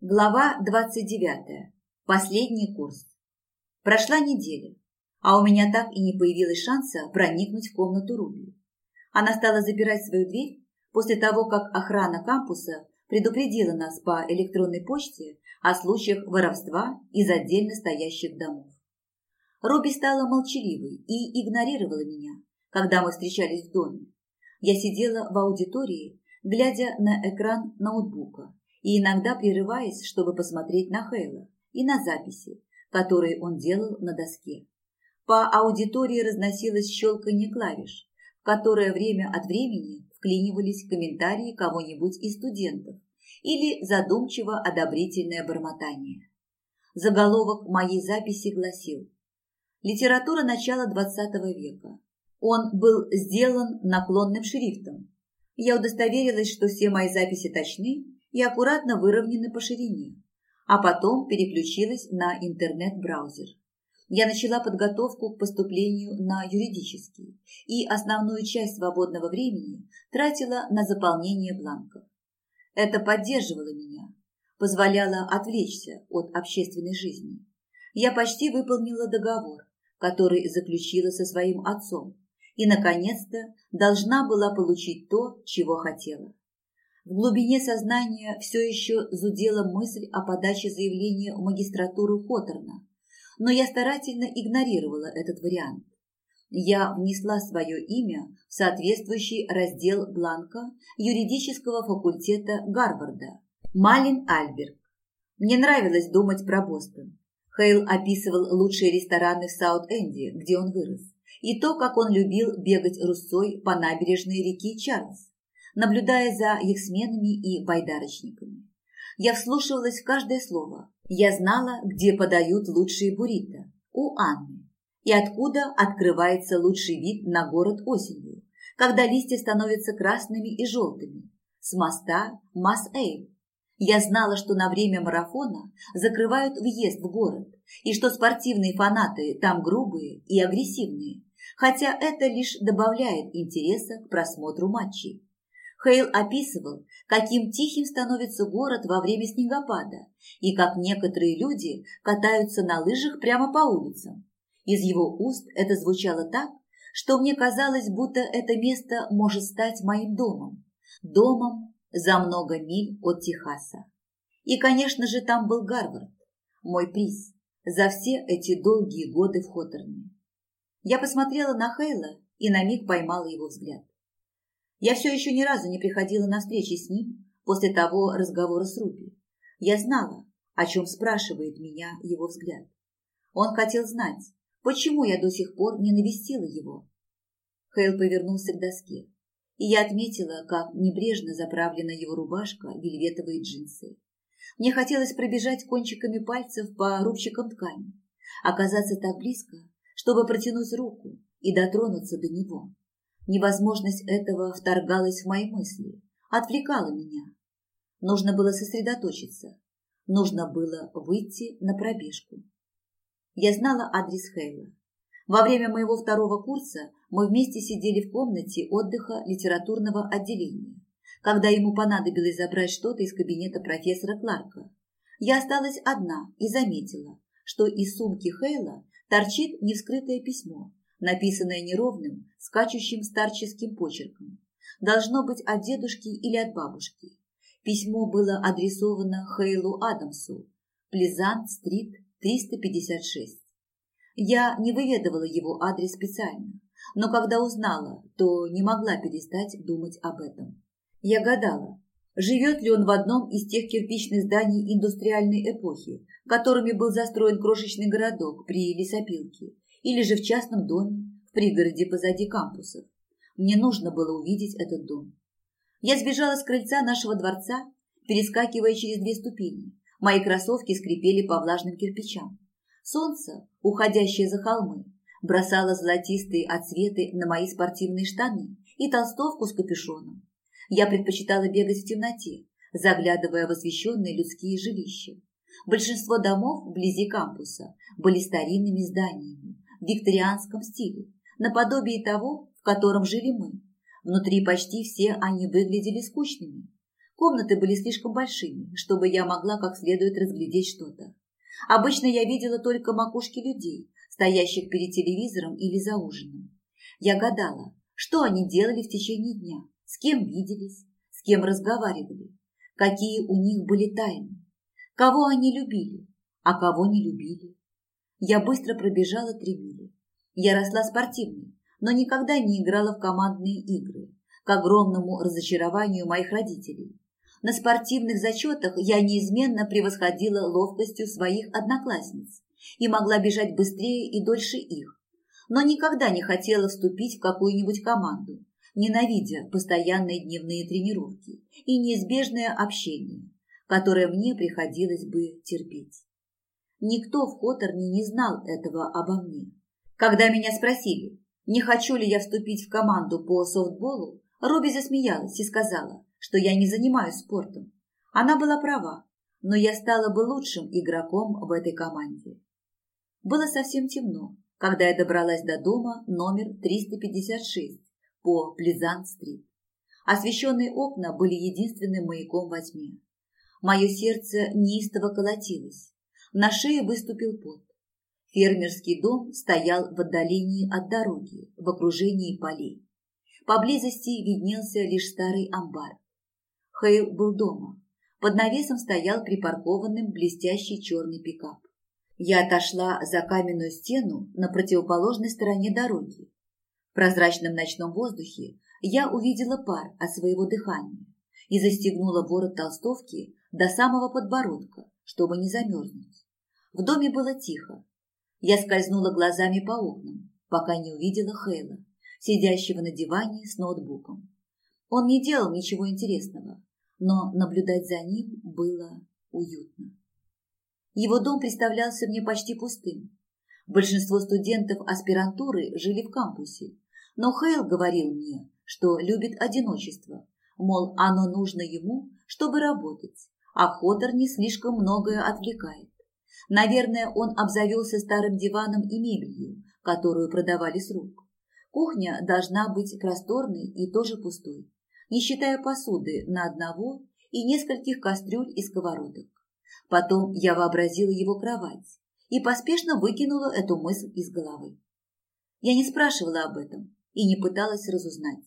Глава 29. Последний курс. Прошла неделя, а у меня так и не появилось шанса проникнуть в комнату Руби. Она стала запирать свою дверь после того, как охрана кампуса предупредила нас по электронной почте о случаях воровства из отдельно стоящих домов. Руби стала молчаливой и игнорировала меня, когда мы встречались в доме. Я сидела в аудитории, глядя на экран ноутбука и иногда прерываясь, чтобы посмотреть на Хейла и на записи, которые он делал на доске. По аудитории разносилось щелканье клавиш, в которое время от времени вклинивались комментарии кого-нибудь из студентов или задумчиво одобрительное бормотание. Заголовок моей записи гласил «Литература начала XX века». Он был сделан наклонным шрифтом. Я удостоверилась, что все мои записи точны и аккуратно выровнены по ширине, а потом переключилась на интернет-браузер. Я начала подготовку к поступлению на юридический и основную часть свободного времени тратила на заполнение бланков. Это поддерживало меня, позволяло отвлечься от общественной жизни. Я почти выполнила договор, который заключила со своим отцом, и, наконец-то, должна была получить то, чего хотела. В глубине сознания все еще зудела мысль о подаче заявления в магистратуру Хоторна, но я старательно игнорировала этот вариант. Я внесла свое имя в соответствующий раздел бланка юридического факультета Гарварда. Малин Альберг. Мне нравилось думать про Бостон. Хейл описывал лучшие рестораны в Саут-Энди, где он вырос, и то, как он любил бегать русой по набережной реки Чарльз наблюдая за их сменами и байдарочниками. Я вслушивалась в каждое слово. Я знала, где подают лучшие буррито. У Анны. И откуда открывается лучший вид на город осенью, когда листья становятся красными и желтыми. С моста Масс-Эйв. Я знала, что на время марафона закрывают въезд в город, и что спортивные фанаты там грубые и агрессивные, хотя это лишь добавляет интереса к просмотру матчей. Хейл описывал, каким тихим становится город во время снегопада и как некоторые люди катаются на лыжах прямо по улицам. Из его уст это звучало так, что мне казалось, будто это место может стать моим домом. Домом за много миль от Техаса. И, конечно же, там был Гарвард, мой приз за все эти долгие годы в Хоторне. Я посмотрела на Хейла и на миг поймала его взгляд. Я все еще ни разу не приходила на встречи с ним после того разговора с Руби. Я знала, о чем спрашивает меня его взгляд. Он хотел знать, почему я до сих пор не навестила его. Хейл повернулся к доске, и я отметила, как небрежно заправлена его рубашка, вельветовые джинсы. Мне хотелось пробежать кончиками пальцев по рубчикам ткани, оказаться так близко, чтобы протянуть руку и дотронуться до него. Невозможность этого вторгалась в мои мысли, отвлекала меня. Нужно было сосредоточиться. Нужно было выйти на пробежку. Я знала адрес Хейла. Во время моего второго курса мы вместе сидели в комнате отдыха литературного отделения, когда ему понадобилось забрать что-то из кабинета профессора Кларка. Я осталась одна и заметила, что из сумки Хейла торчит невскрытое письмо, написанное неровным, скачущим старческим почерком. Должно быть от дедушки или от бабушки. Письмо было адресовано Хейлу Адамсу, Плезант-стрит, 356. Я не выведывала его адрес специально, но когда узнала, то не могла перестать думать об этом. Я гадала, живет ли он в одном из тех кирпичных зданий индустриальной эпохи, которыми был застроен крошечный городок при лесопилке, или же в частном доме в пригороде позади кампусов. Мне нужно было увидеть этот дом. Я сбежала с крыльца нашего дворца, перескакивая через две ступени. Мои кроссовки скрипели по влажным кирпичам. Солнце, уходящее за холмы, бросало золотистые отсветы на мои спортивные штаны и толстовку с капюшоном. Я предпочитала бегать в темноте, заглядывая в освещенные людские жилища. Большинство домов вблизи кампуса были старинными зданиями, викторианском стиле, наподобие того, в котором жили мы. Внутри почти все они выглядели скучными. Комнаты были слишком большими, чтобы я могла как следует разглядеть что-то. Обычно я видела только макушки людей, стоящих перед телевизором или за ужином. Я гадала, что они делали в течение дня, с кем виделись, с кем разговаривали, какие у них были тайны, кого они любили, а кого не любили. Я быстро пробежала три мили. Я росла спортивной, но никогда не играла в командные игры, к огромному разочарованию моих родителей. На спортивных зачетах я неизменно превосходила ловкостью своих одноклассниц и могла бежать быстрее и дольше их, но никогда не хотела вступить в какую-нибудь команду, ненавидя постоянные дневные тренировки и неизбежное общение, которое мне приходилось бы терпеть. Никто в Хоторне не знал этого обо мне. Когда меня спросили, не хочу ли я вступить в команду по софтболу, Робби засмеялась и сказала, что я не занимаюсь спортом. Она была права, но я стала бы лучшим игроком в этой команде. Было совсем темно, когда я добралась до дома номер 356 по Плезант-стрит. Освещенные окна были единственным маяком во тьме. Мое сердце неистово колотилось. На шее выступил пот. Фермерский дом стоял в отдалении от дороги, в окружении полей. Поблизости виднелся лишь старый амбар. Хейл был дома. Под навесом стоял припаркованным блестящий черный пикап. Я отошла за каменную стену на противоположной стороне дороги. В прозрачном ночном воздухе я увидела пар от своего дыхания и застегнула ворот толстовки до самого подбородка, чтобы не замерзнуть. В доме было тихо. Я скользнула глазами по окнам, пока не увидела Хейла сидящего на диване с ноутбуком. Он не делал ничего интересного, но наблюдать за ним было уютно. Его дом представлялся мне почти пустым. Большинство студентов аспирантуры жили в кампусе, но Хейл говорил мне, что любит одиночество, мол, оно нужно ему, чтобы работать, а Ходор не слишком многое отвлекает. Наверное, он обзавелся старым диваном и мебелью, которую продавали с рук. Кухня должна быть просторной и тоже пустой, не считая посуды на одного и нескольких кастрюль и сковородок. Потом я вообразила его кровать и поспешно выкинула эту мысль из головы. Я не спрашивала об этом и не пыталась разузнать.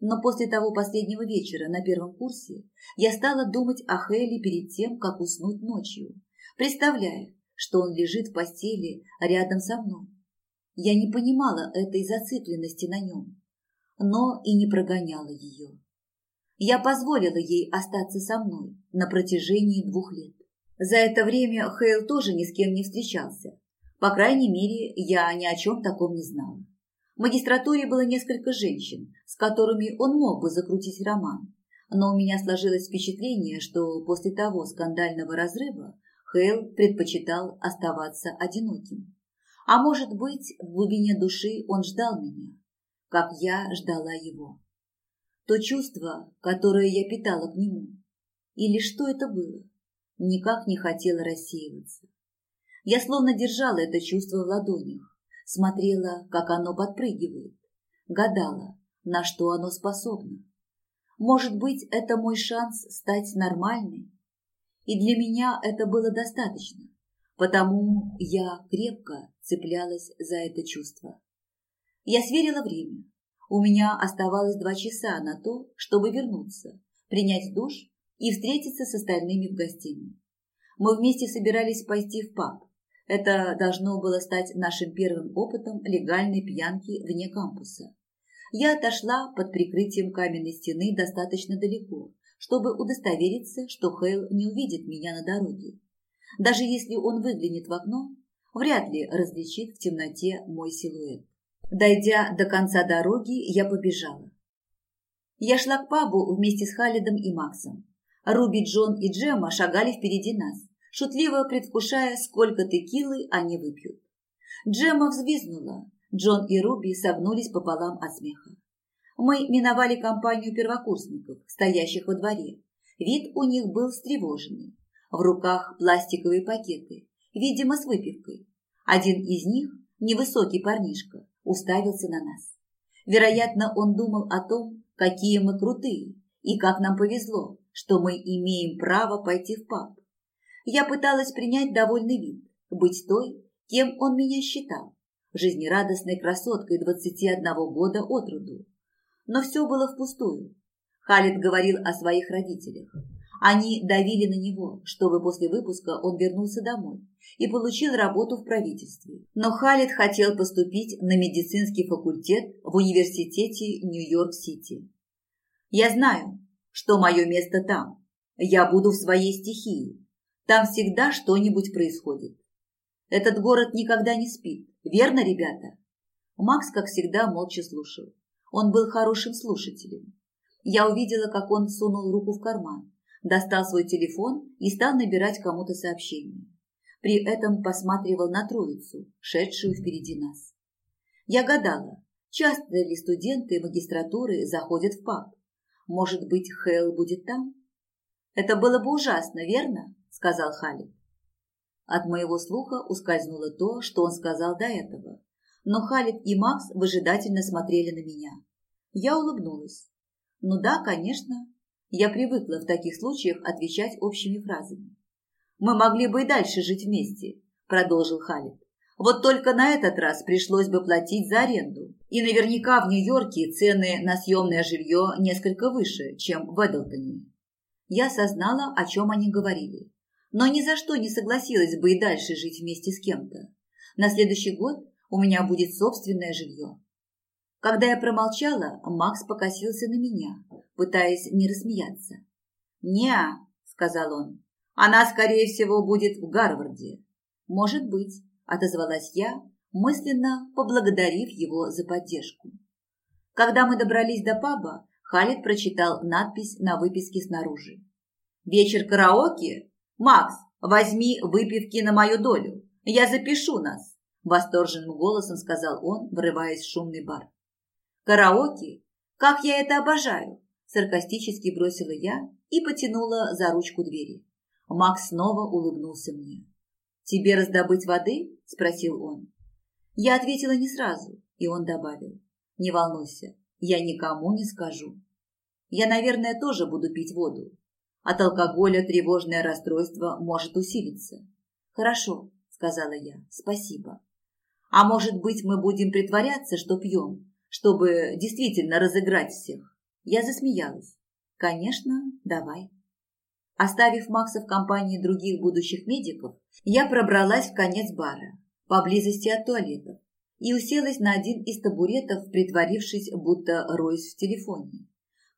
Но после того последнего вечера на первом курсе я стала думать о Хеле перед тем, как уснуть ночью, представляя, что он лежит в постели рядом со мной я не понимала этой зацикленности на нем, но и не прогоняла ее. Я позволила ей остаться со мной на протяжении двух лет. За это время Хейл тоже ни с кем не встречался. По крайней мере, я ни о чем таком не знала. В магистратуре было несколько женщин, с которыми он мог бы закрутить роман, но у меня сложилось впечатление, что после того скандального разрыва Хейл предпочитал оставаться одиноким. А может быть, в глубине души он ждал меня, как я ждала его. То чувство, которое я питала к нему, или что это было, никак не хотело рассеиваться. Я словно держала это чувство в ладонях, смотрела, как оно подпрыгивает, гадала, на что оно способно. Может быть, это мой шанс стать нормальной? И для меня это было достаточно. Потому я крепко цеплялась за это чувство. Я сверила время. У меня оставалось два часа на то, чтобы вернуться, принять душ и встретиться с остальными в гостиной. Мы вместе собирались пойти в паб. Это должно было стать нашим первым опытом легальной пьянки вне кампуса. Я отошла под прикрытием каменной стены достаточно далеко, чтобы удостовериться, что Хейл не увидит меня на дороге. Даже если он выглянет в окно, вряд ли различит в темноте мой силуэт. Дойдя до конца дороги, я побежала. Я шла к пабу вместе с Халидом и Максом. Руби, Джон и Джема шагали впереди нас, шутливо предвкушая, сколько текилы они выпьют. Джема взвизгнула. Джон и Руби согнулись пополам от смеха. Мы миновали компанию первокурсников, стоящих во дворе. Вид у них был встревоженный. В руках пластиковые пакеты, видимо, с выпивкой. Один из них, невысокий парнишка, уставился на нас. Вероятно, он думал о том, какие мы крутые и как нам повезло, что мы имеем право пойти в паб. Я пыталась принять довольный вид, быть той, кем он меня считал, жизнерадостной красоткой 21 года от роду. Но все было впустую. Халид говорил о своих родителях. Они давили на него, чтобы после выпуска он вернулся домой и получил работу в правительстве. Но Халид хотел поступить на медицинский факультет в университете Нью-Йорк-Сити. «Я знаю, что мое место там. Я буду в своей стихии. Там всегда что-нибудь происходит. Этот город никогда не спит, верно, ребята?» Макс, как всегда, молча слушал. Он был хорошим слушателем. Я увидела, как он сунул руку в карман, достал свой телефон и стал набирать кому-то сообщение. При этом посматривал на троицу, шедшую впереди нас. Я гадала, часто ли студенты магистратуры заходят в паб. Может быть, Хэл будет там? Это было бы ужасно, верно? сказал Халид. От моего слуха ускользнуло то, что он сказал до этого. Но Халид и Макс выжидательно смотрели на меня. Я улыбнулась. Ну да, конечно. Я привыкла в таких случаях отвечать общими фразами. Мы могли бы и дальше жить вместе, продолжил Халид. Вот только на этот раз пришлось бы платить за аренду. И наверняка в Нью-Йорке цены на съемное жилье несколько выше, чем в Эдлтоне. Я осознала, о чем они говорили. Но ни за что не согласилась бы и дальше жить вместе с кем-то. На следующий год у меня будет собственное жилье. Когда я промолчала, Макс покосился на меня, пытаясь не рассмеяться. «Не-а», сказал он, – «она, скорее всего, будет в Гарварде». «Может быть», – отозвалась я, мысленно поблагодарив его за поддержку. Когда мы добрались до паба, Халид прочитал надпись на выписке снаружи. «Вечер караоке? Макс, возьми выпивки на мою долю. Я запишу нас», – восторженным голосом сказал он, врываясь в шумный бар. Караоке? Как я это обожаю!» Саркастически бросила я и потянула за ручку двери. Макс снова улыбнулся мне. «Тебе раздобыть воды?» – спросил он. Я ответила не сразу, и он добавил. «Не волнуйся, я никому не скажу. Я, наверное, тоже буду пить воду. От алкоголя тревожное расстройство может усилиться». «Хорошо», – сказала я, – «спасибо. А может быть, мы будем притворяться, что пьем, чтобы действительно разыграть всех. Я засмеялась. Конечно, давай. Оставив Макса в компании других будущих медиков, я пробралась в конец бара, поблизости от туалетов, и уселась на один из табуретов, притворившись, будто роюсь в телефоне.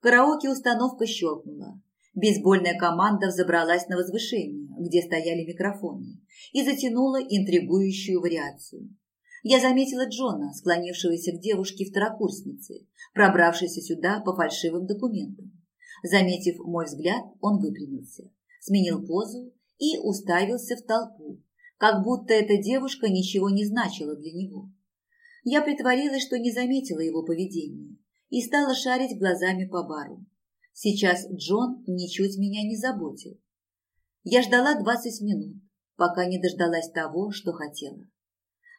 Караоке-установка щелкнула. Бейсбольная команда взобралась на возвышение, где стояли микрофоны, и затянула интригующую вариацию я заметила Джона, склонившегося к девушке-второкурснице, пробравшейся сюда по фальшивым документам. Заметив мой взгляд, он выпрямился, сменил позу и уставился в толпу, как будто эта девушка ничего не значила для него. Я притворилась, что не заметила его поведения и стала шарить глазами по бару. Сейчас Джон ничуть меня не заботил. Я ждала двадцать минут, пока не дождалась того, что хотела.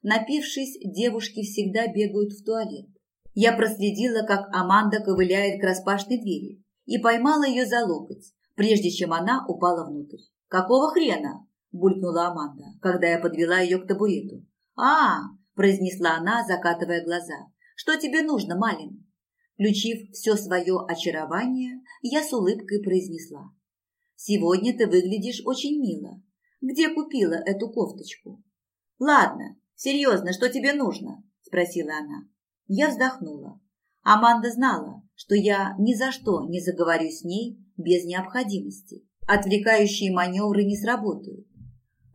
Напившись, девушки всегда бегают в туалет. Я проследила, как Аманда ковыляет к распашной двери и поймала ее за локоть, прежде чем она упала внутрь. «Какого хрена?» – булькнула Аманда, когда я подвела ее к табурету. «А!» – произнесла она, закатывая глаза. «Что тебе нужно, Малин?» Включив все свое очарование, я с улыбкой произнесла. «Сегодня ты выглядишь очень мило. Где купила эту кофточку?» «Ладно, «Серьезно, что тебе нужно?» – спросила она. Я вздохнула. Аманда знала, что я ни за что не заговорю с ней без необходимости. Отвлекающие маневры не сработают.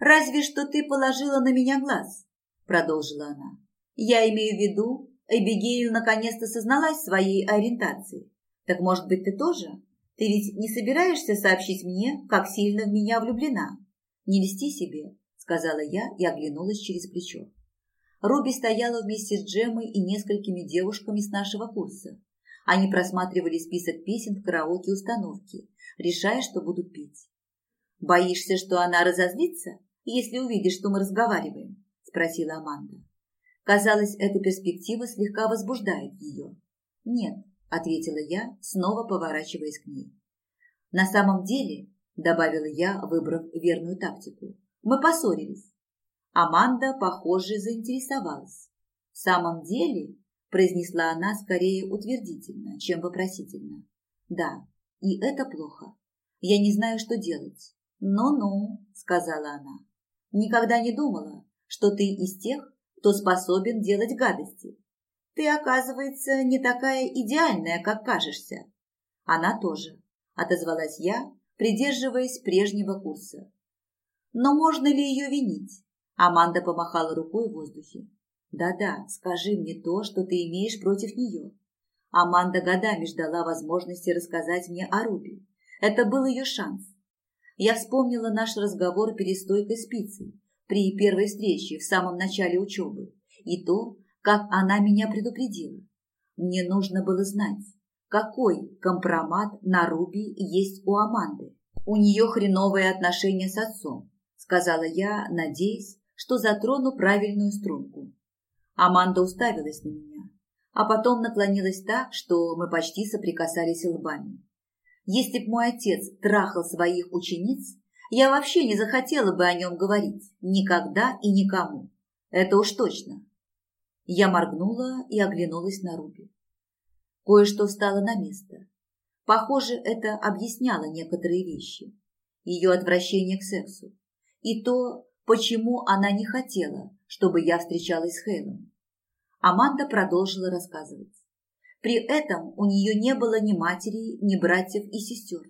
«Разве что ты положила на меня глаз», – продолжила она. «Я имею в виду, Эбигейл наконец-то созналась в своей ориентации. Так, может быть, ты тоже? Ты ведь не собираешься сообщить мне, как сильно в меня влюблена? Не льсти себе, сказала я и оглянулась через плечо. Руби стояла вместе с Джемой и несколькими девушками с нашего курса. Они просматривали список песен в караоке-установке, решая, что будут петь. «Боишься, что она разозлится, если увидишь, что мы разговариваем?» – спросила Аманда. Казалось, эта перспектива слегка возбуждает ее. «Нет», – ответила я, снова поворачиваясь к ней. На самом деле, добавила я, выбрав верную тактику, мы поссорились. Аманда, похоже, заинтересовалась. В самом деле, произнесла она скорее утвердительно, чем вопросительно. Да, и это плохо. Я не знаю, что делать. «Ну-ну», — сказала она, — «никогда не думала, что ты из тех, кто способен делать гадости. Ты, оказывается, не такая идеальная, как кажешься». «Она тоже», — отозвалась я, придерживаясь прежнего курса. «Но можно ли ее винить?» Аманда помахала рукой в воздухе. «Да-да, скажи мне то, что ты имеешь против нее». Аманда годами ждала возможности рассказать мне о Руби. Это был ее шанс. Я вспомнила наш разговор перед стойкой с пиццей при первой встрече в самом начале учебы и то, как она меня предупредила. Мне нужно было знать, какой компромат на Руби есть у Аманды. У нее хреновые отношения с отцом, сказала я, надеясь, что затрону правильную струнку. Аманда уставилась на меня, а потом наклонилась так, что мы почти соприкасались лбами. Если б мой отец трахал своих учениц, я вообще не захотела бы о нем говорить. Никогда и никому. Это уж точно. Я моргнула и оглянулась на Руби. Кое-что встало на место. Похоже, это объясняло некоторые вещи. Ее отвращение к сексу. И то, почему она не хотела, чтобы я встречалась с Хейлом. Аманда продолжила рассказывать. При этом у нее не было ни матери, ни братьев и сестер.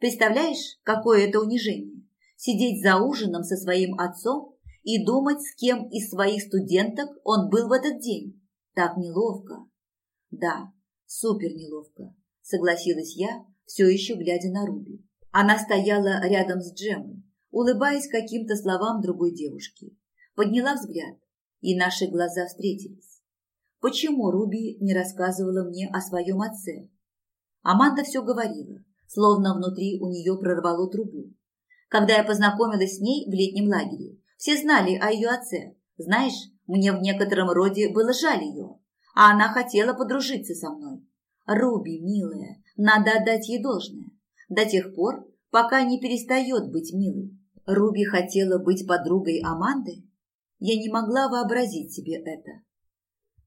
Представляешь, какое это унижение? Сидеть за ужином со своим отцом и думать, с кем из своих студенток он был в этот день. Так неловко. Да, супер неловко, согласилась я, все еще глядя на Руби. Она стояла рядом с Джемой, улыбаясь каким-то словам другой девушки. Подняла взгляд, и наши глаза встретились. Почему Руби не рассказывала мне о своем отце? Аманда все говорила, словно внутри у нее прорвало трубу. Когда я познакомилась с ней в летнем лагере, все знали о ее отце. Знаешь, мне в некотором роде было жаль ее, а она хотела подружиться со мной. Руби, милая, надо отдать ей должное. До тех пор, пока не перестает быть милой. Руби хотела быть подругой Аманды? Я не могла вообразить себе это.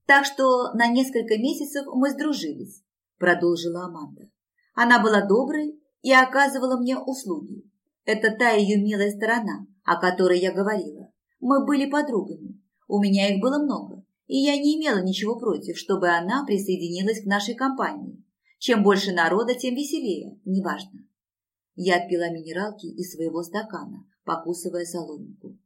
Так что на несколько месяцев мы сдружились, продолжила Аманда. Она была доброй и оказывала мне услуги. Это та ее милая сторона, о которой я говорила. Мы были подругами. У меня их было много, и я не имела ничего против, чтобы она присоединилась к нашей компании. Чем больше народа, тем веселее, неважно. Я отпила минералки из своего стакана, покусывая соломинку.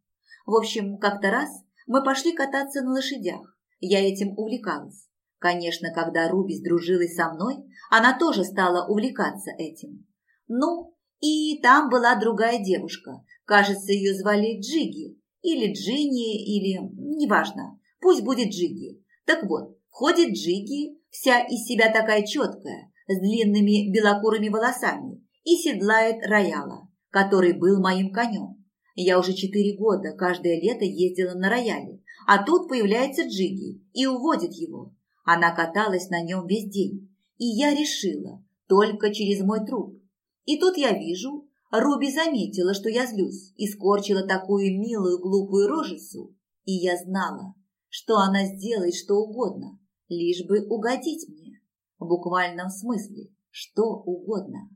В общем, как-то раз мы пошли кататься на лошадях, я этим увлекалась. Конечно, когда Руби сдружилась со мной, она тоже стала увлекаться этим. Ну, и там была другая девушка. Кажется, ее звали Джиги. Или Джинни, или... Неважно. Пусть будет Джиги. Так вот, ходит Джиги, вся из себя такая четкая, с длинными белокурыми волосами, и седлает рояла, который был моим конем. Я уже четыре года каждое лето ездила на рояле, а тут появляется Джиги и уводит его. Она каталась на нем весь день. И я решила, только через мой труп. И тут я вижу, Руби заметила, что я злюсь, и скорчила такую милую глупую рожицу. И я знала, что она сделает что угодно, лишь бы угодить мне. В буквальном смысле, что угодно.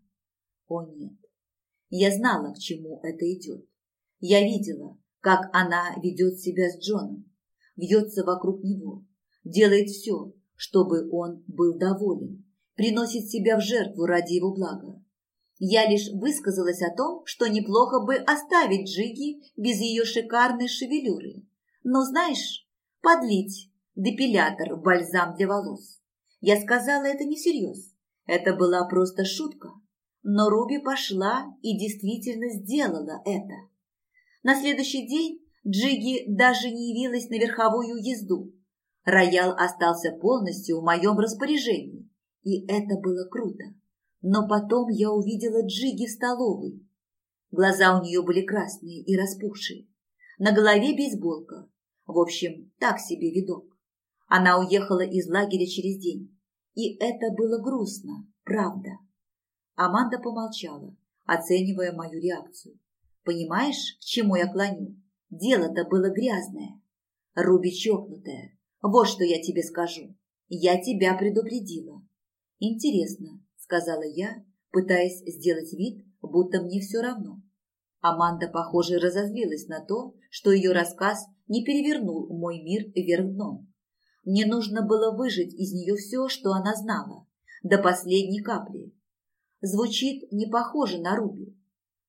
О нет, я знала, к чему это идет. Я видела, как она ведет себя с Джоном вьется вокруг него, делает все, чтобы он был доволен, приносит себя в жертву ради его блага. Я лишь высказалась о том, что неплохо бы оставить Джиги без ее шикарной шевелюры. Но знаешь, подлить депилятор бальзам для волос. Я сказала это не всерьез. Это была просто шутка. Но Руби пошла и действительно сделала это. На следующий день Джиги даже не явилась на верховую езду. Роял остался полностью в моем распоряжении, и это было круто. Но потом я увидела Джиги в столовой. Глаза у нее были красные и распухшие. На голове бейсболка. В общем, так себе видок. Она уехала из лагеря через день. И это было грустно, правда. Аманда помолчала, оценивая мою реакцию. Понимаешь, к чему я клоню? Дело-то было грязное. Руби чокнутая. Вот что я тебе скажу. Я тебя предупредила. Интересно, сказала я, пытаясь сделать вид, будто мне все равно. Аманда, похоже, разозлилась на то, что ее рассказ не перевернул мой мир вверх дном. Мне нужно было выжать из нее все, что она знала, до последней капли. Звучит не похоже на Руби.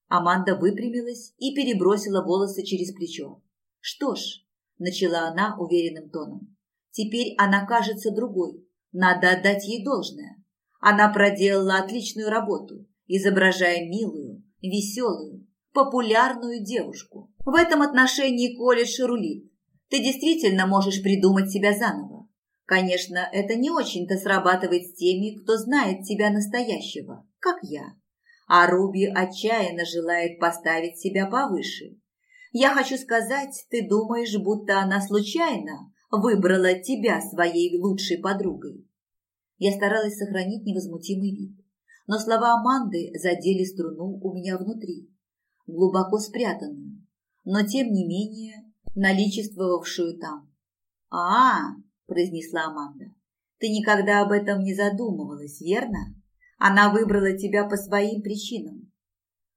Аманда выпрямилась и перебросила волосы через плечо. «Что ж», – начала она уверенным тоном, – «теперь она кажется другой. Надо отдать ей должное. Она проделала отличную работу, изображая милую, веселую, популярную девушку. В этом отношении колледж рулит. Ты действительно можешь придумать себя заново. Конечно, это не очень-то срабатывает с теми, кто знает тебя настоящего, как я. А Руби отчаянно желает поставить себя повыше. Я хочу сказать, ты думаешь, будто она случайно выбрала тебя своей лучшей подругой. Я старалась сохранить невозмутимый вид, но слова Аманды задели струну у меня внутри, глубоко спрятанную, но тем не менее наличествовавшую там. «А, -а – произнесла Аманда, – ты никогда об этом не задумывалась, верно? Она выбрала тебя по своим причинам.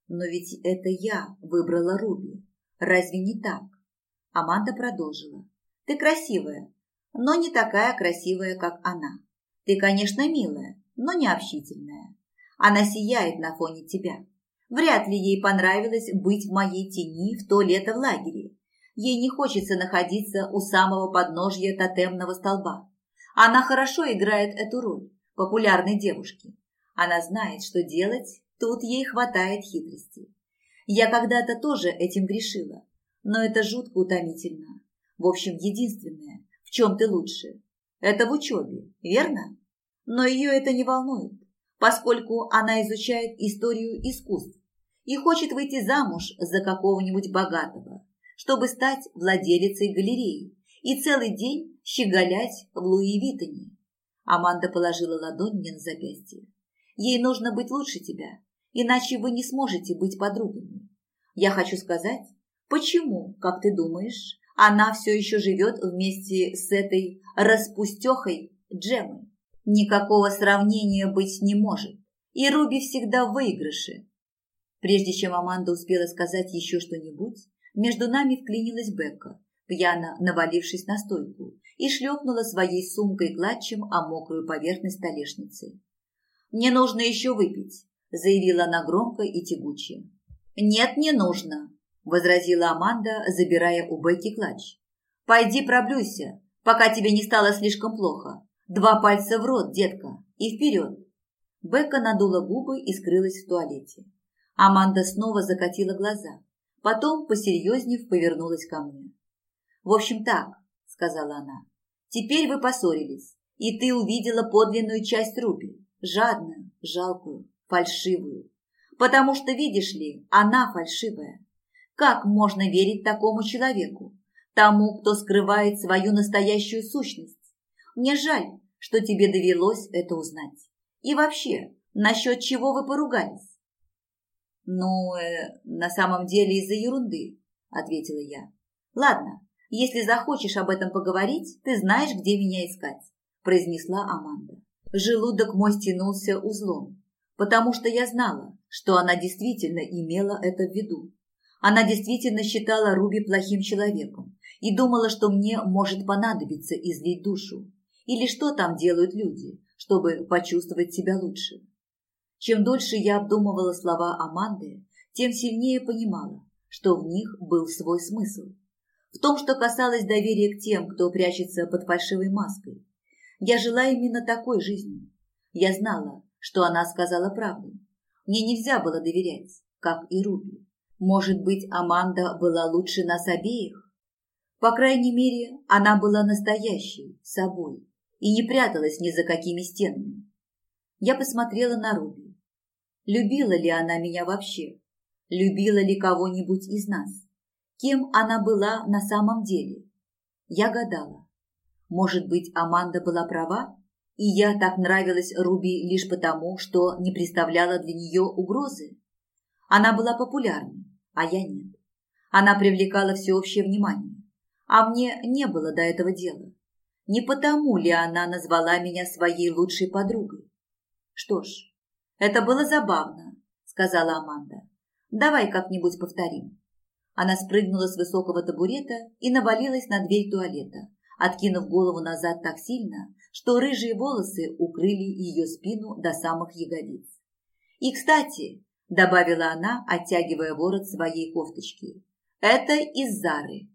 Но ведь это я выбрала Руби. Разве не так? Аманда продолжила. Ты красивая, но не такая красивая, как она. Ты, конечно, милая, но не общительная. Она сияет на фоне тебя. Вряд ли ей понравилось быть в моей тени в то лето в лагере. Ей не хочется находиться у самого подножья тотемного столба. Она хорошо играет эту роль популярной девушки. Она знает, что делать, тут ей хватает хитрости. Я когда-то тоже этим грешила, но это жутко утомительно. В общем, единственное, в чем ты лучше, это в учебе, верно? Но ее это не волнует, поскольку она изучает историю искусств и хочет выйти замуж за какого-нибудь богатого, чтобы стать владелицей галереи и целый день щеголять в Луи Виттоне. Аманда положила ладонь мне на запястье. Ей нужно быть лучше тебя, иначе вы не сможете быть подругами. Я хочу сказать, почему, как ты думаешь, она все еще живет вместе с этой распустехой Джемой. Никакого сравнения быть не может, и Руби всегда в выигрыше. Прежде чем Аманда успела сказать еще что-нибудь, между нами вклинилась Бекка, пьяно навалившись на стойку, и шлепнула своей сумкой клатчем о мокрую поверхность столешницы. «Мне нужно еще выпить», – заявила она громко и тягуче. «Нет, не нужно», – возразила Аманда, забирая у Бекки клатч. «Пойди проблюйся, пока тебе не стало слишком плохо. Два пальца в рот, детка, и вперед!» Бекка надула губы и скрылась в туалете. Аманда снова закатила глаза. Потом, посерьезнев, повернулась ко мне. «В общем так», – сказала она, – «теперь вы поссорились, и ты увидела подлинную часть Руби, жадную, жалкую, фальшивую. Потому что, видишь ли, она фальшивая. Как можно верить такому человеку, тому, кто скрывает свою настоящую сущность? Мне жаль, что тебе довелось это узнать. И вообще, насчет чего вы поругались? Ну, э, на самом деле из-за ерунды, ответила я. Ладно, если захочешь об этом поговорить, ты знаешь, где меня искать, произнесла Аманда. Желудок мой стянулся узлом, потому что я знала, что она действительно имела это в виду. Она действительно считала Руби плохим человеком и думала, что мне может понадобиться излить душу. Или что там делают люди, чтобы почувствовать себя лучше. Чем дольше я обдумывала слова Аманды, тем сильнее понимала, что в них был свой смысл. В том, что касалось доверия к тем, кто прячется под фальшивой маской. Я жила именно такой жизнью. Я знала, что она сказала правду. Мне нельзя было доверять, как и Руби. Может быть, Аманда была лучше нас обеих? По крайней мере, она была настоящей, собой, и не пряталась ни за какими стенами. Я посмотрела на Руби. Любила ли она меня вообще? Любила ли кого-нибудь из нас? Кем она была на самом деле? Я гадала. Может быть, Аманда была права? И я так нравилась Руби лишь потому, что не представляла для нее угрозы. Она была популярной, а я нет. Она привлекала всеобщее внимание, а мне не было до этого дела. Не потому ли она назвала меня своей лучшей подругой? Что ж, это было забавно, сказала Аманда. Давай как-нибудь повторим. Она спрыгнула с высокого табурета и навалилась на дверь туалета, откинув голову назад так сильно, что рыжие волосы укрыли ее спину до самых ягодиц. «И, кстати», – добавила она, оттягивая ворот своей кофточки, – «это из Зары.